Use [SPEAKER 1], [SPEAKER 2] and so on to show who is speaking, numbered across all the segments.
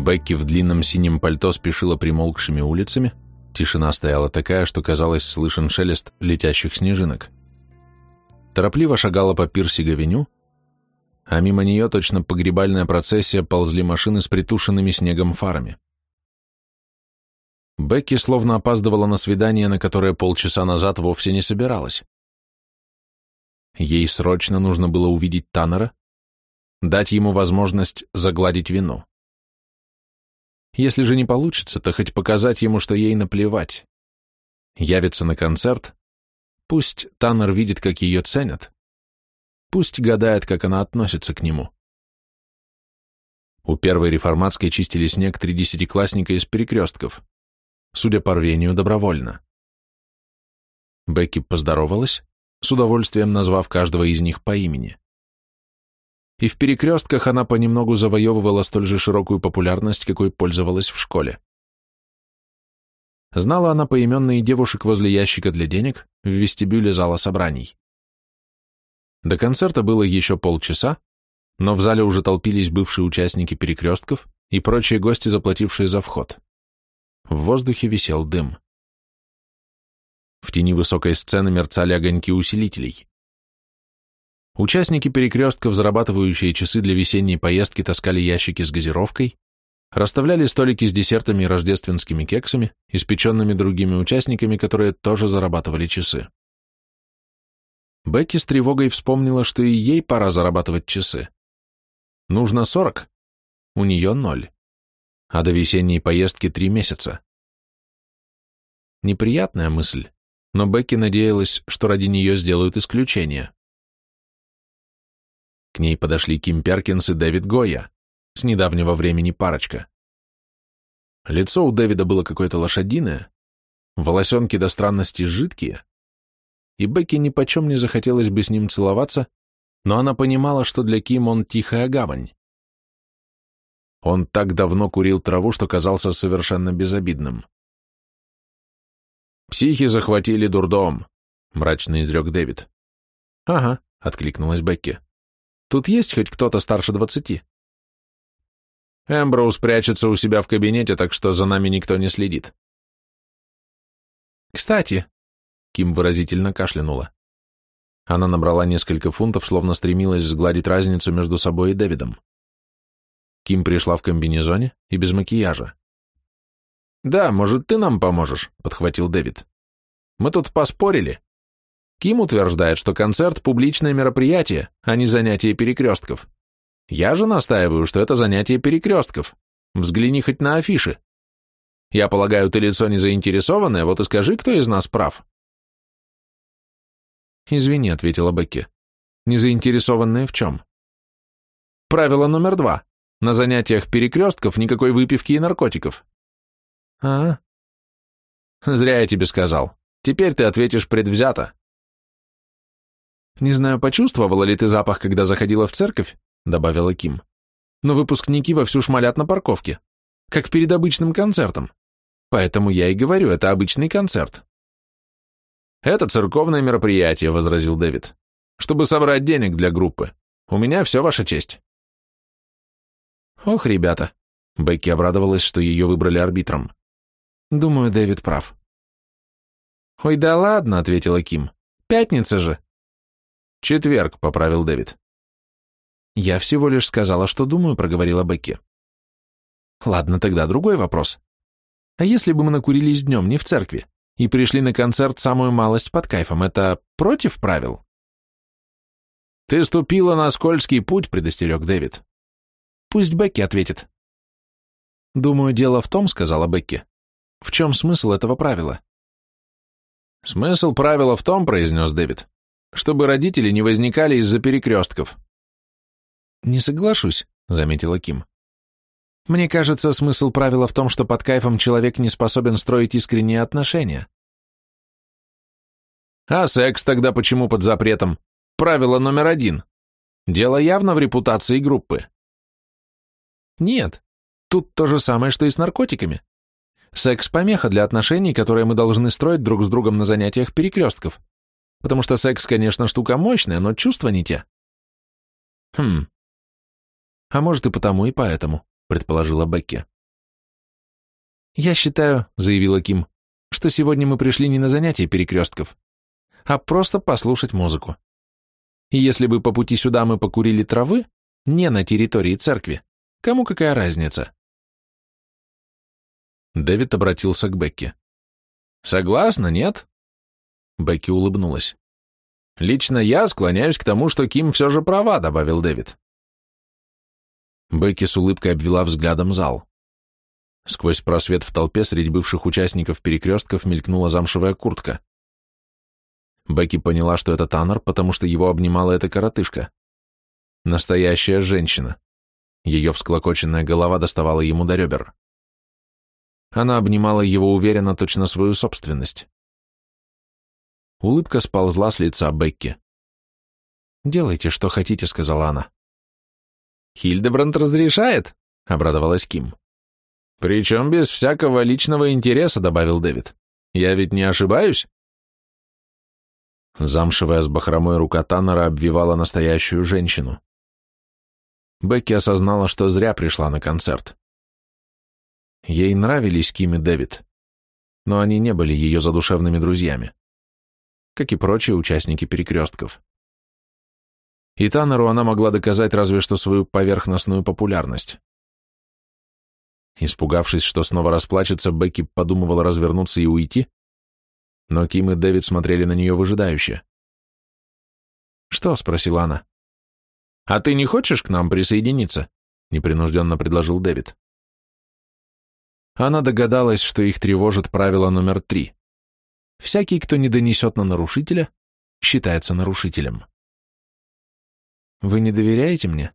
[SPEAKER 1] Бекки в длинном синем пальто спешила примолкшими улицами. Тишина стояла такая, что, казалось, слышен шелест летящих снежинок. Торопливо шагала по пирсиговеню, а мимо нее точно погребальная процессия ползли машины с притушенными снегом фарами. Бекки словно опаздывала на свидание, на которое полчаса назад вовсе не собиралась. Ей срочно нужно было увидеть Таннера, дать ему возможность загладить вину. Если же не получится, то хоть показать ему, что ей наплевать. Явится на концерт. Пусть Таннер видит, как ее ценят. Пусть гадает, как она относится к нему. У первой реформатской чистили снег три десятиклассника из перекрестков. Судя по рвению, добровольно. Бекки поздоровалась, с удовольствием назвав каждого из них по имени и в перекрестках она понемногу завоевывала столь же широкую популярность, какой пользовалась в школе. Знала она поименные девушек возле ящика для денег в вестибюле зала собраний. До концерта было еще полчаса, но в зале уже толпились бывшие участники перекрестков и прочие гости, заплатившие за вход. В воздухе висел дым. В тени высокой сцены мерцали огоньки усилителей. Участники перекрестков, зарабатывающие часы для весенней поездки, таскали ящики с газировкой, расставляли столики с десертами и рождественскими кексами, испеченными другими участниками, которые тоже зарабатывали часы. Бекки с тревогой вспомнила, что и ей пора зарабатывать часы. Нужно 40, у нее ноль, а до весенней поездки три месяца. Неприятная мысль, но Бекки надеялась, что ради нее сделают исключение. К ней подошли Ким Перкинс и Дэвид Гоя, с недавнего времени парочка. Лицо у Дэвида было какое-то лошадиное, волосенки до странности жидкие, и Бекки нипочем не захотелось бы с ним целоваться, но она понимала, что для Ким он тихая гавань. Он так давно курил траву, что казался совершенно безобидным. «Психи захватили дурдом», — мрачно изрек Дэвид. «Ага», — откликнулась Бекки. Тут есть хоть кто-то старше двадцати?» Эмброуз прячется у себя в кабинете, так что за нами никто не следит. «Кстати», — Ким выразительно кашлянула. Она набрала несколько фунтов, словно стремилась сгладить разницу между собой и Дэвидом. Ким пришла в комбинезоне и без макияжа. «Да, может, ты нам поможешь», — подхватил Дэвид. «Мы тут поспорили, Ким утверждает, что концерт – публичное мероприятие, а не занятие перекрестков. Я же настаиваю, что это занятие перекрестков. Взгляни хоть на афиши. Я полагаю, ты лицо не заинтересованное, вот и скажи, кто из нас прав. Извини, ответила Бекки. Не заинтересованное в чем? Правило номер два. На занятиях перекрестков никакой выпивки и наркотиков. А? Зря я тебе сказал. Теперь ты ответишь предвзято. «Не знаю, почувствовала ли ты запах, когда заходила в церковь?» — добавила Ким. «Но выпускники вовсю шмалят на парковке, как перед обычным концертом. Поэтому я и говорю, это обычный концерт». «Это церковное мероприятие», — возразил Дэвид. «Чтобы собрать денег для группы. У меня все ваша честь». «Ох, ребята», — Бекки обрадовалась, что ее выбрали арбитром. «Думаю, Дэвид прав». «Ой, да ладно», — ответила Ким. «Пятница же, «Четверг», — поправил Дэвид. «Я всего лишь сказала, что думаю», — проговорила Бекки. «Ладно, тогда другой вопрос. А если бы мы накурились днем, не в церкви, и пришли на концерт самую малость под кайфом, это против правил?» «Ты ступила на скользкий путь», — предостерег Дэвид. «Пусть Бекки ответит». «Думаю, дело в том», — сказала Бекки. «В чем смысл этого правила?» «Смысл правила в том», — произнес Дэвид, чтобы родители не возникали из-за перекрестков». «Не соглашусь», — заметила Ким. «Мне кажется, смысл правила в том, что под кайфом человек не способен строить искренние отношения». «А секс тогда почему под запретом? Правило номер один. Дело явно в репутации группы». «Нет, тут то же самое, что и с наркотиками. Секс – помеха для отношений, которые мы должны строить друг с другом на занятиях перекрестков. Потому что секс, конечно, штука мощная, но чувства не те. Хм. А может и потому, и поэтому, предположила Бекки. Я считаю, заявила Ким, что сегодня мы пришли не на занятия перекрестков, а просто послушать музыку. И если бы по пути сюда мы покурили травы, не на территории церкви, кому какая разница? Дэвид обратился к Бекке. Согласна, нет? Бекки улыбнулась. «Лично я склоняюсь к тому, что Ким все же права», — добавил Дэвид. Бекки с улыбкой обвела взглядом зал. Сквозь просвет в толпе среди бывших участников перекрестков мелькнула замшевая куртка. Бекки поняла, что это Таннер, потому что его обнимала эта коротышка. Настоящая женщина. Ее всклокоченная голова доставала ему до ребер. Она обнимала его уверенно, точно свою собственность. Улыбка сползла с лица Бекки. «Делайте, что хотите», — сказала она. «Хильдебранд разрешает?» — обрадовалась Ким. «Причем без всякого личного интереса», — добавил Дэвид. «Я ведь не ошибаюсь?» Замшевая с бахромой рука Таннера обвивала настоящую женщину. Бекки осознала, что зря пришла на концерт. Ей нравились Ким и Дэвид, но они не были ее задушевными друзьями как и прочие участники перекрестков. И Таннеру она могла доказать разве что свою поверхностную популярность. Испугавшись, что снова расплачется, Бекки подумывала развернуться и уйти, но Ким и Дэвид смотрели на нее выжидающе. «Что?» — спросила она. «А ты не хочешь к нам присоединиться?» — непринужденно предложил Дэвид. Она догадалась, что их тревожит правило номер три — Всякий, кто не донесет на нарушителя, считается нарушителем. «Вы не доверяете мне?»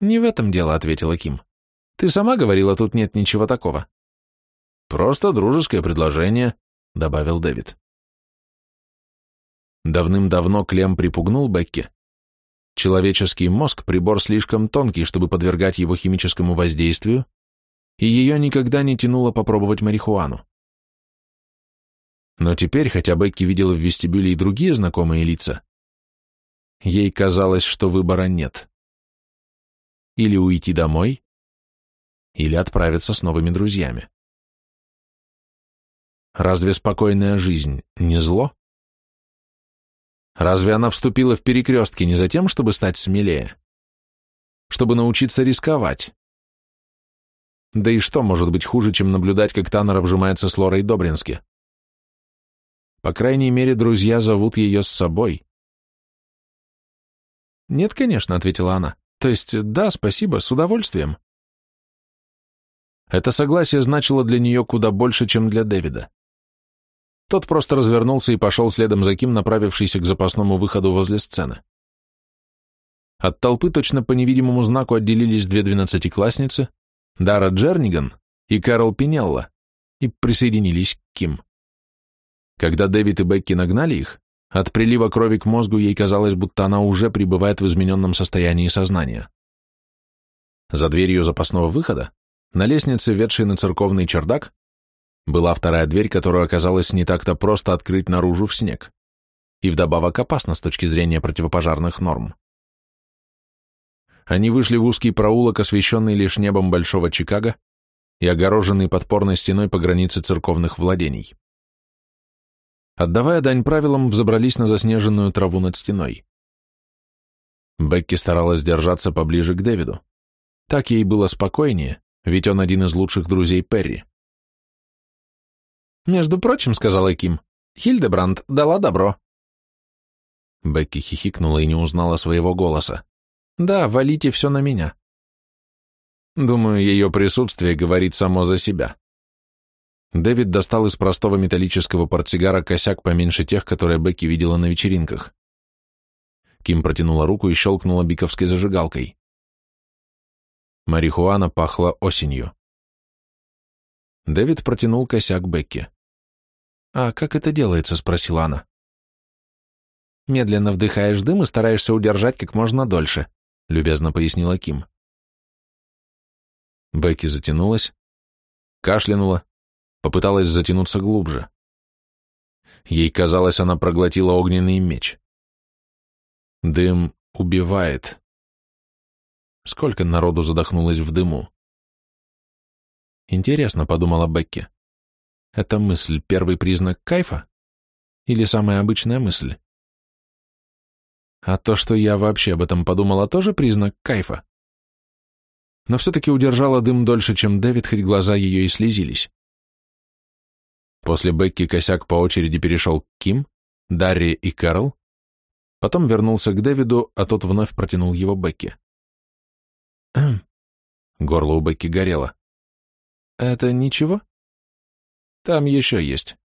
[SPEAKER 1] «Не в этом дело», — ответила Ким. «Ты сама говорила, тут нет ничего такого». «Просто дружеское предложение», — добавил Дэвид. Давным-давно Клем припугнул Бекке. Человеческий мозг — прибор слишком тонкий, чтобы подвергать его химическому воздействию, и ее никогда не тянуло попробовать марихуану. Но теперь, хотя Бекки видела в вестибюле и другие знакомые лица, ей казалось, что выбора нет. Или уйти домой, или отправиться с новыми друзьями. Разве спокойная жизнь не зло? Разве она вступила в перекрестки не за тем, чтобы стать смелее? Чтобы научиться рисковать? Да и что может быть хуже, чем наблюдать, как Таннер обжимается с Лорой Добрински? По крайней мере, друзья зовут ее с собой. «Нет, конечно», — ответила она. «То есть, да, спасибо, с удовольствием». Это согласие значило для нее куда больше, чем для Дэвида. Тот просто развернулся и пошел следом за Ким, направившийся к запасному выходу возле сцены. От толпы точно по невидимому знаку отделились две двенадцатиклассницы, Дара Джерниган и Кэрол Пинелла, и присоединились к Ким. Когда Дэвид и Бекки нагнали их, от прилива крови к мозгу ей казалось, будто она уже пребывает в измененном состоянии сознания. За дверью запасного выхода, на лестнице, ведшей на церковный чердак, была вторая дверь, которую оказалось не так-то просто открыть наружу в снег, и вдобавок опасно с точки зрения противопожарных норм. Они вышли в узкий проулок, освещенный лишь небом Большого Чикаго и огороженный подпорной стеной по границе церковных владений отдавая дань правилам, взобрались на заснеженную траву над стеной. Бекки старалась держаться поближе к Дэвиду. Так ей было спокойнее, ведь он один из лучших друзей Перри. «Между прочим», — сказала Ким, — «Хильдебранд дала добро». Бекки хихикнула и не узнала своего голоса. «Да, валите все на меня». Думаю, ее присутствие говорит само за себя. Дэвид достал из простого металлического портсигара косяк поменьше тех, которые Бекки видела на вечеринках. Ким протянула руку и щелкнула биковской зажигалкой. Марихуана пахла осенью. Дэвид протянул косяк Бекки. «А как это делается?» — спросила она. «Медленно вдыхаешь дым и стараешься удержать как можно дольше», — любезно пояснила Ким. Бекки затянулась, кашлянула, попыталась затянуться глубже. Ей казалось, она проглотила огненный меч. Дым убивает. Сколько народу задохнулось в дыму? Интересно, подумала Бекки. Это мысль первый признак кайфа? Или самая обычная мысль? А то, что я вообще об этом подумала, тоже признак кайфа. Но все-таки удержала дым дольше, чем Дэвид, хоть глаза ее и слезились. После Бекки косяк по очереди перешел к Ким, Дарри и Кэрол, потом вернулся к Дэвиду, а тот вновь протянул его Бекки. Горло у Бекки горело. «Это ничего?» «Там еще есть».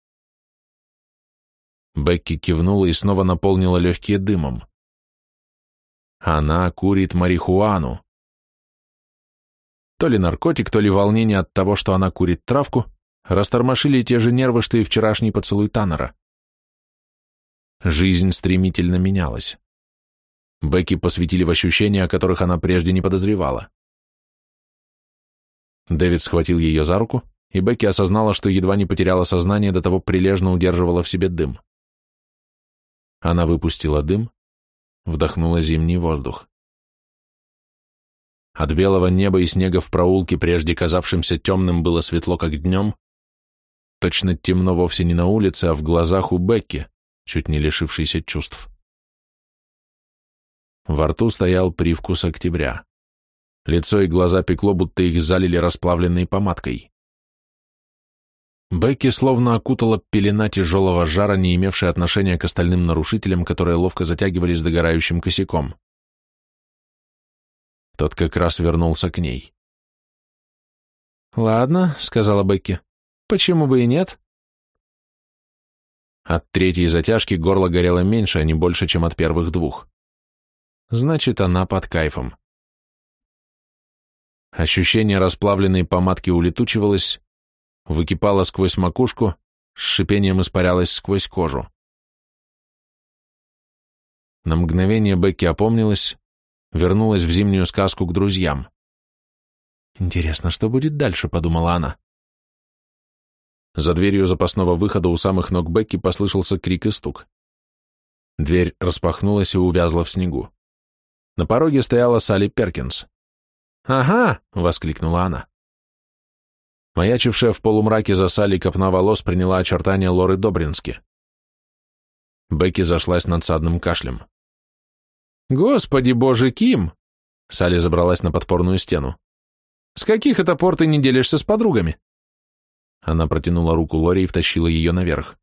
[SPEAKER 1] Бекки кивнула и снова наполнила легкие дымом. Она курит марихуану. То ли наркотик, то ли волнение от того, что она курит травку, растормошили те же нервы, что и вчерашний поцелуй Таннера. Жизнь стремительно менялась. Бекки посвятили в ощущения, о которых она прежде не подозревала. Дэвид схватил ее за руку, и Бекки осознала, что едва не потеряла сознание, до того прилежно удерживала в себе дым. Она выпустила дым, вдохнула зимний воздух. От белого неба и снега в проулке, прежде казавшимся темным, было светло, как днем, Точно темно вовсе не на улице, а в глазах у Бекки, чуть не лишившейся чувств. Во рту стоял привкус октября. Лицо и глаза пекло, будто их залили расплавленной помадкой. Бекки словно окутала пелена тяжелого жара, не имевшая отношения к остальным нарушителям, которые ловко затягивались догорающим косяком. Тот как раз вернулся к ней. «Ладно», — сказала Бекки, Почему бы и нет? От третьей затяжки горло горело меньше, а не больше, чем от первых двух. Значит, она под кайфом. Ощущение расплавленной помадки улетучивалось, выкипало сквозь макушку, с шипением испарялось сквозь кожу. На мгновение Бекки опомнилась, вернулась в зимнюю сказку к друзьям. «Интересно, что будет дальше?» — подумала она. За дверью запасного выхода у самых ног Бекки послышался крик и стук. Дверь распахнулась и увязла в снегу. На пороге стояла Салли Перкинс. «Ага!» — воскликнула она. Маячившая в полумраке за Салли копна волос приняла очертания Лоры Добрински. Бекки зашлась надсадным кашлем. «Господи боже, Ким!» Салли забралась на подпорную стену. «С каких это пор ты не делишься с подругами?» Она протянула руку Лори и втащила ее наверх.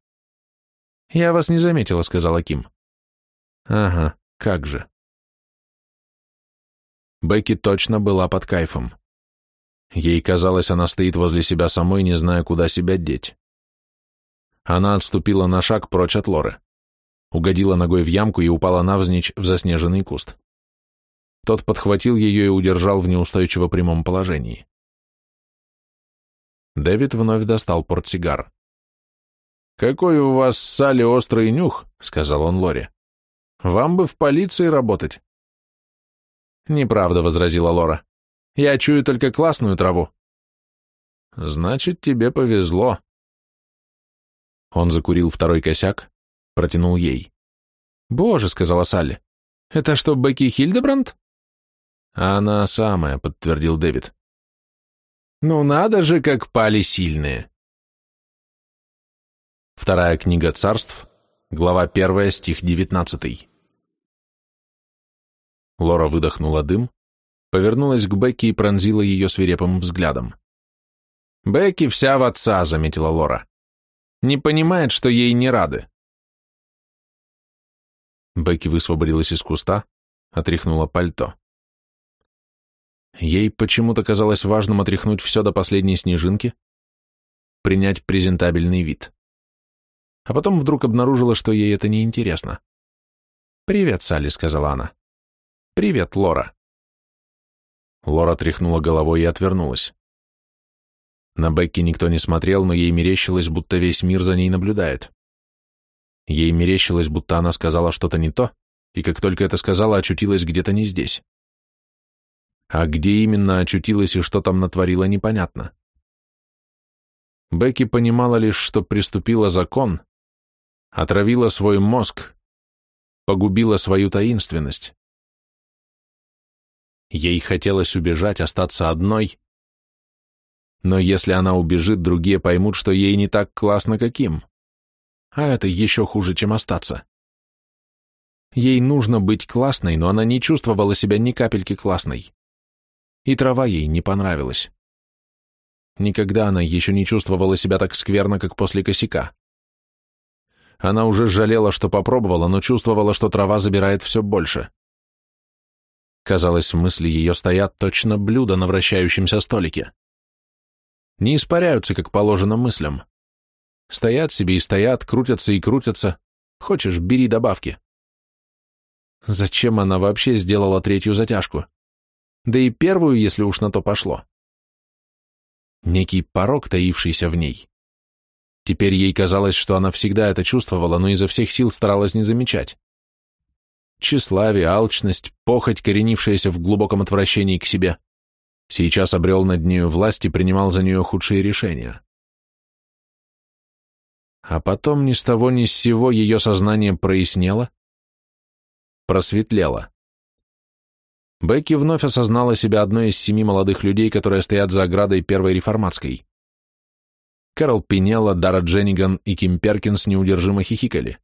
[SPEAKER 1] «Я вас не заметила», — сказала Ким. «Ага, как же». Бекки точно была под кайфом. Ей казалось, она стоит возле себя самой, не зная, куда себя деть. Она отступила на шаг прочь от Лоры. Угодила ногой в ямку и упала навзничь в заснеженный куст. Тот подхватил ее и удержал в неустойчиво прямом положении. Дэвид вновь достал портсигар. «Какой у вас, Салли, острый нюх!» — сказал он Лоре. «Вам бы в полиции работать!» «Неправда», — возразила Лора. «Я чую только классную траву». «Значит, тебе повезло». Он закурил второй косяк, протянул ей. «Боже», — сказала Салли, — «это что, Бекки Хильдебранд?» «Она самая», — подтвердил Дэвид. Ну надо же, как пали сильные. Вторая книга царств, глава первая, стих 19. Лора выдохнула дым, повернулась к Бекке и пронзила ее свирепым взглядом. «Бекки вся в отца», — заметила Лора. «Не понимает, что ей не рады». Бекки высвободилась из куста, отряхнула пальто. Ей почему-то казалось важным отряхнуть все до последней снежинки, принять презентабельный вид. А потом вдруг обнаружила, что ей это неинтересно. «Привет, Салли», — сказала она. «Привет, Лора». Лора тряхнула головой и отвернулась. На Бекки никто не смотрел, но ей мерещилось, будто весь мир за ней наблюдает. Ей мерещилось, будто она сказала что-то не то, и как только это сказала, очутилась где-то не здесь. А где именно очутилась и что там натворила, непонятно. Бекки понимала лишь, что приступила закон, отравила свой мозг, погубила свою таинственность. Ей хотелось убежать, остаться одной, но если она убежит, другие поймут, что ей не так классно, каким. А это еще хуже, чем остаться. Ей нужно быть классной, но она не чувствовала себя ни капельки классной и трава ей не понравилась. Никогда она еще не чувствовала себя так скверно, как после косяка. Она уже жалела, что попробовала, но чувствовала, что трава забирает все больше. Казалось, мысли ее стоят точно блюда на вращающемся столике. Не испаряются, как положено мыслям. Стоят себе и стоят, крутятся и крутятся. Хочешь, бери добавки. Зачем она вообще сделала третью затяжку? да и первую, если уж на то пошло. Некий порог, таившийся в ней. Теперь ей казалось, что она всегда это чувствовала, но изо всех сил старалась не замечать. Тщеславие, алчность, похоть, коренившаяся в глубоком отвращении к себе, сейчас обрел над нею власть и принимал за нее худшие решения. А потом ни с того ни с сего ее сознание прояснело, просветлело. Бекки вновь осознала себя одной из семи молодых людей, которые стоят за оградой Первой Реформатской. Кэрол Пинелла, Дара Дженниган и Ким Перкинс неудержимо хихикали.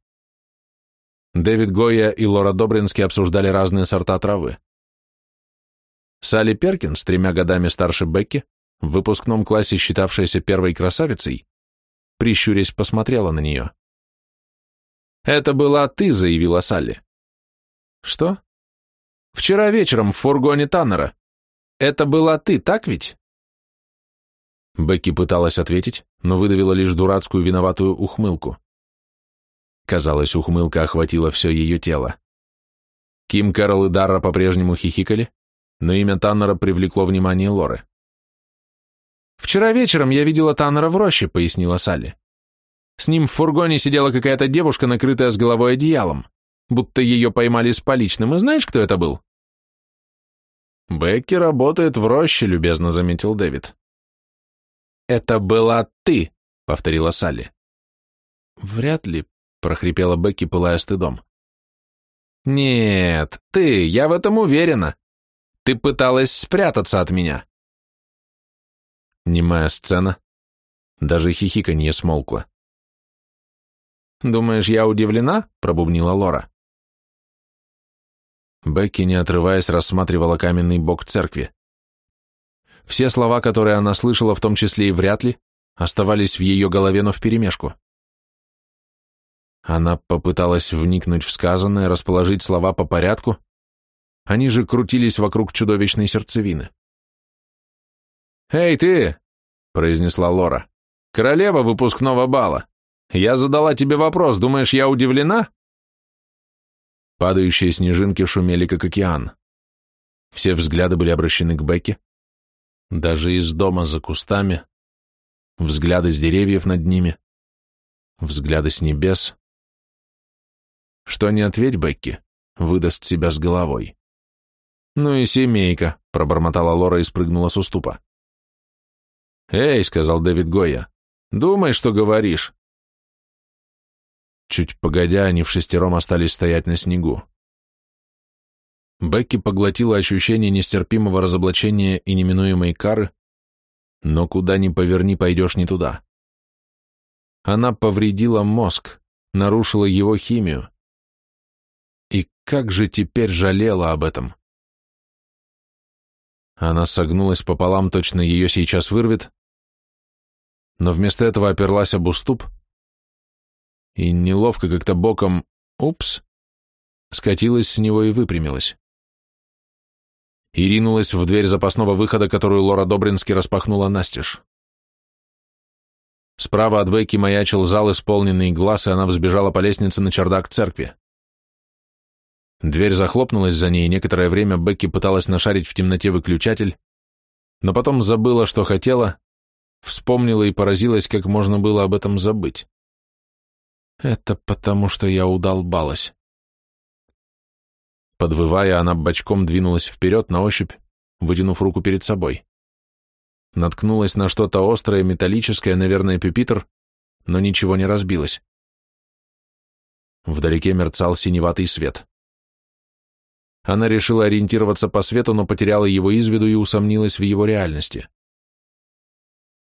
[SPEAKER 1] Дэвид Гоя и Лора Добрински обсуждали разные сорта травы. Салли Перкинс, тремя годами старше Бекки, в выпускном классе считавшаяся первой красавицей, прищурясь посмотрела на нее. «Это была ты», — заявила Салли. «Что?» Вчера вечером в фургоне Таннера. Это была ты, так ведь?» Бекки пыталась ответить, но выдавила лишь дурацкую виноватую ухмылку. Казалось, ухмылка охватила все ее тело. Ким, Кэрол и Дарра по-прежнему хихикали, но имя Таннера привлекло внимание Лоры. «Вчера вечером я видела Таннера в роще», — пояснила Салли. «С ним в фургоне сидела какая-то девушка, накрытая с головой одеялом, будто ее поймали с поличным, и знаешь, кто это был?» Бекки работает в роще, любезно заметил Дэвид. Это была ты, повторила Салли. Вряд ли, прохрипела Бекки, пылая стыдом. Нет, ты, я в этом уверена. Ты пыталась спрятаться от меня. Немая сцена. Даже хихиканье смолкло. «Думаешь, я удивлена?» — пробубнила Лора. Бекки, не отрываясь, рассматривала каменный бок церкви. Все слова, которые она слышала, в том числе и вряд ли, оставались в ее голове, но вперемешку. Она попыталась вникнуть в сказанное, расположить слова по порядку. Они же крутились вокруг чудовищной сердцевины. «Эй, ты!» — произнесла Лора. «Королева выпускного бала! Я задала тебе вопрос, думаешь, я удивлена?» Падающие снежинки шумели, как океан. Все взгляды были обращены к Бекке. Даже из дома за кустами. Взгляды с деревьев над ними. Взгляды с небес. Что не ответь Бекке, выдаст себя с головой. «Ну и семейка», — пробормотала Лора и спрыгнула с уступа. «Эй», — сказал Дэвид Гоя, — «думай, что говоришь. Чуть погодя, они в шестером остались стоять на снегу. Бекки поглотила ощущение нестерпимого разоблачения и неминуемой кары, но куда ни поверни, пойдешь не туда. Она повредила мозг, нарушила его химию. И как же теперь жалела об этом? Она согнулась пополам, точно ее сейчас вырвет, но вместо этого оперлась об уступ, и неловко как-то боком «Упс!» скатилась с него и выпрямилась. И ринулась в дверь запасного выхода, которую Лора Добрински распахнула настежь. Справа от Бекки маячил зал, исполненный глаз, и она взбежала по лестнице на чердак церкви. Дверь захлопнулась за ней, и некоторое время Бекки пыталась нашарить в темноте выключатель, но потом забыла, что хотела, вспомнила и поразилась, как можно было об этом забыть. Это потому, что я удолбалась. Подвывая, она бочком двинулась вперед на ощупь, вытянув руку перед собой. Наткнулась на что-то острое, металлическое, наверное, пюпитр, но ничего не разбилось. Вдалеке мерцал синеватый свет. Она решила ориентироваться по свету, но потеряла его из виду и усомнилась в его реальности.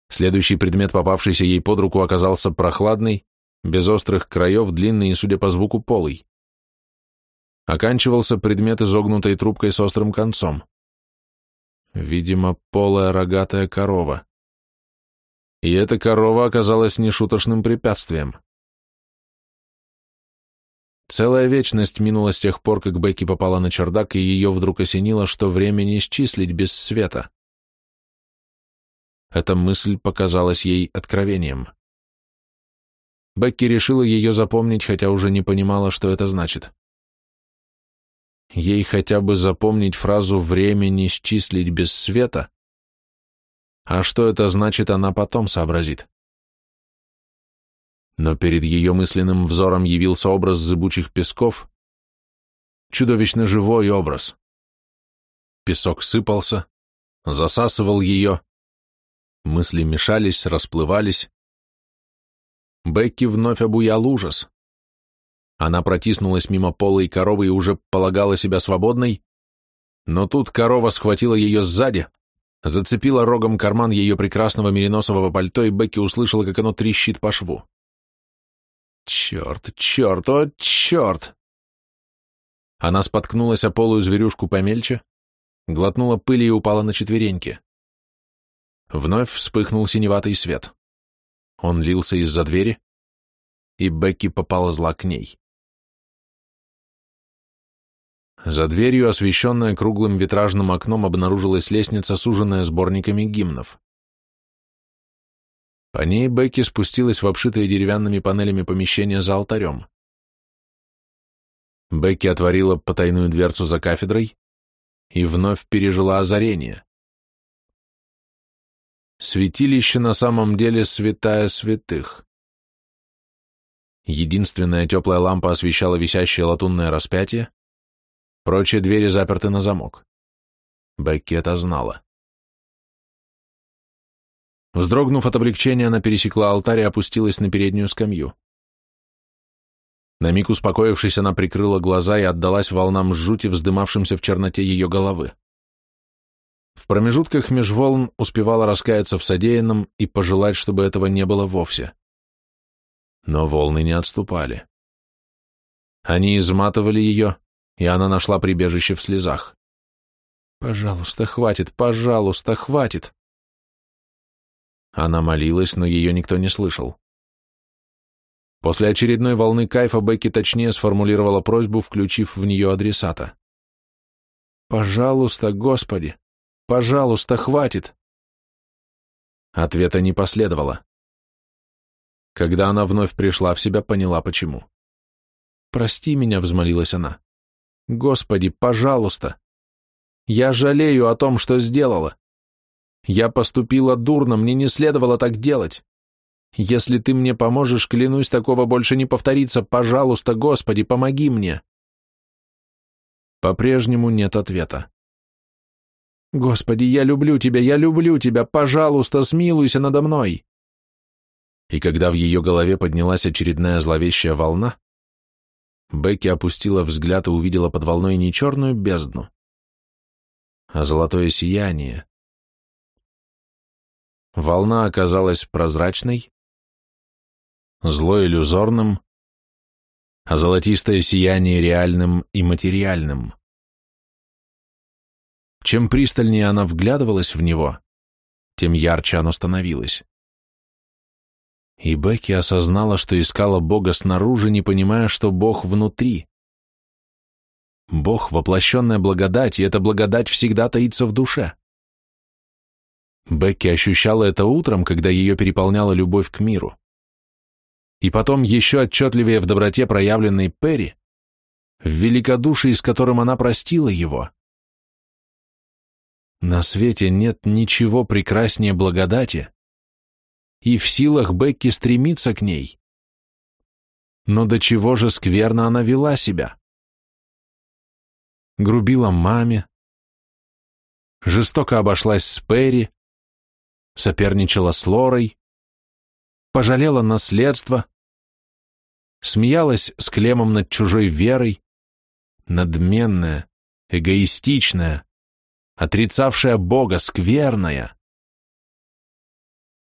[SPEAKER 1] Следующий предмет, попавшийся ей под руку, оказался прохладный, без острых краев, длинный и, судя по звуку, полый. Оканчивался предмет изогнутой трубкой с острым концом. Видимо, полая рогатая корова. И эта корова оказалась нешуточным препятствием. Целая вечность минула с тех пор, как Бекки попала на чердак, и ее вдруг осенило, что время не исчислить без света. Эта мысль показалась ей откровением. Бекки решила ее запомнить, хотя уже не понимала, что это значит. Ей хотя бы запомнить фразу «время не счислить без света», а что это значит, она потом сообразит. Но перед ее мысленным взором явился образ зыбучих песков, чудовищно живой образ. Песок сыпался, засасывал ее, мысли мешались, расплывались, Бекки вновь обуял ужас. Она протиснулась мимо пола и коровы и уже полагала себя свободной, но тут корова схватила ее сзади, зацепила рогом карман ее прекрасного мериносового пальто, и Бекки услышала, как оно трещит по шву. «Черт, черт, о, черт!» Она споткнулась о полую зверюшку помельче, глотнула пыли и упала на четвереньки. Вновь вспыхнул синеватый свет. Он лился из-за двери, и Бекки попала зла к ней. За дверью, освещенная круглым витражным окном, обнаружилась лестница, суженная сборниками гимнов. По ней Бекки спустилась в обшитые деревянными панелями помещение за алтарем. Бекки отворила потайную дверцу за кафедрой и вновь пережила озарение. Святилище на самом деле святая святых. Единственная теплая лампа освещала висящее латунное распятие. Прочие двери заперты на замок. Бекки знала. Вздрогнув от облегчения, она пересекла алтарь и опустилась на переднюю скамью. На миг успокоившись, она прикрыла глаза и отдалась волнам жути, вздымавшимся в черноте ее головы. В промежутках меж волн успевала раскаяться в содеянном и пожелать, чтобы этого не было вовсе. Но волны не отступали. Они изматывали ее, и она нашла прибежище в слезах. «Пожалуйста, хватит, пожалуйста, хватит!» Она молилась, но ее никто не слышал. После очередной волны кайфа Бекки точнее сформулировала просьбу, включив в нее адресата. «Пожалуйста, Господи, Пожалуйста, хватит!» Ответа не последовало. Когда она вновь пришла в себя, поняла почему. «Прости меня», — взмолилась она. «Господи, пожалуйста! Я жалею о том, что сделала. Я поступила дурно, мне не следовало так делать. Если ты мне поможешь, клянусь, такого больше не повторится. Пожалуйста, Господи, помоги мне!» По-прежнему нет ответа. Господи, я люблю тебя, я люблю тебя, пожалуйста, смилуйся надо мной. И когда в ее голове поднялась очередная зловещая волна, Бекки опустила взгляд и увидела под волной не черную бездну, а золотое сияние. Волна оказалась прозрачной, зло иллюзорным, а золотистое сияние реальным и материальным. Чем пристальнее она вглядывалась в него, тем ярче оно становилось. И Бекки осознала, что искала Бога снаружи, не понимая, что Бог внутри. Бог — воплощенная благодать, и эта благодать всегда таится в душе. Бекки ощущала это утром, когда ее переполняла любовь к миру. И потом еще отчетливее в доброте проявленной Перри, в великодушии, с которым она простила его. На свете нет ничего прекраснее благодати, и в силах Бекки стремиться к ней. Но до чего же скверно она вела себя? Грубила маме, жестоко обошлась с Перри, соперничала с Лорой, пожалела наследство, смеялась с Клемом над чужой верой, надменная, эгоистичная, отрицавшая Бога, скверная.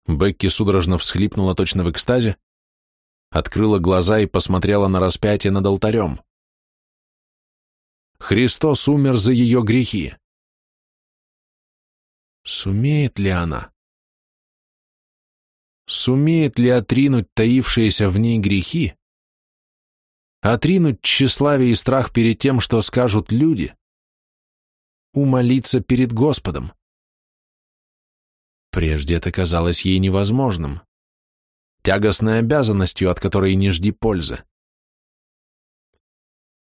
[SPEAKER 1] Бекки судорожно всхлипнула точно в экстазе, открыла глаза и посмотрела на распятие над алтарем. Христос умер за ее грехи. Сумеет ли она? Сумеет ли отринуть таившиеся в ней грехи? Отринуть тщеславие и страх перед тем, что скажут люди? умолиться перед Господом. Прежде это казалось ей невозможным, тягостной обязанностью, от которой не жди пользы.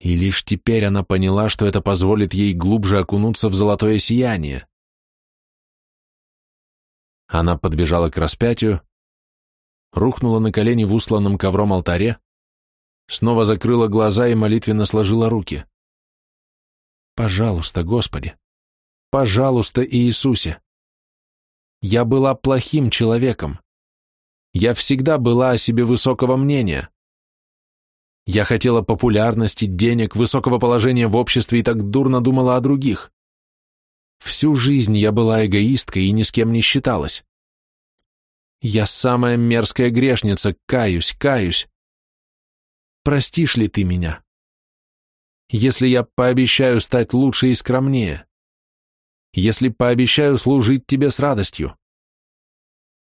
[SPEAKER 1] И лишь теперь она поняла, что это позволит ей глубже окунуться в золотое сияние. Она подбежала к распятию, рухнула на колени в усланном ковром алтаре, снова закрыла глаза и молитвенно сложила руки. Пожалуйста, Господи! Пожалуйста, Иисусе! Я была плохим человеком. Я всегда была о себе высокого мнения. Я хотела популярности, денег, высокого положения в обществе и так дурно думала о других. Всю жизнь я была эгоисткой и ни с кем не считалась. Я самая мерзкая грешница, каюсь, каюсь. Простишь ли ты меня? если я пообещаю стать лучше и скромнее, если пообещаю служить тебе с радостью.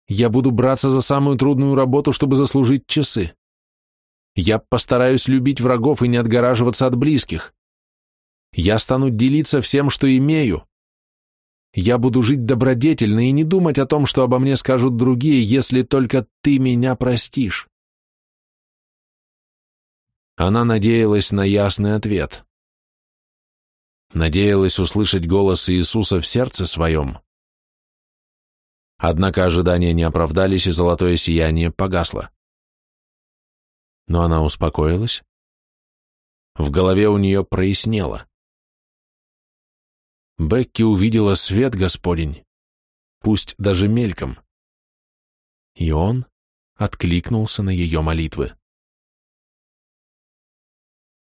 [SPEAKER 1] Я буду браться за самую трудную работу, чтобы заслужить часы. Я постараюсь любить врагов и не отгораживаться от близких. Я стану делиться всем, что имею. Я буду жить добродетельно и не думать о том, что обо мне скажут другие, если только ты меня простишь. Она надеялась на ясный ответ. Надеялась услышать голос Иисуса в сердце своем. Однако ожидания не оправдались, и золотое сияние погасло. Но она успокоилась. В голове у нее прояснело. Бекки увидела свет Господень, пусть даже мельком. И он откликнулся на ее молитвы.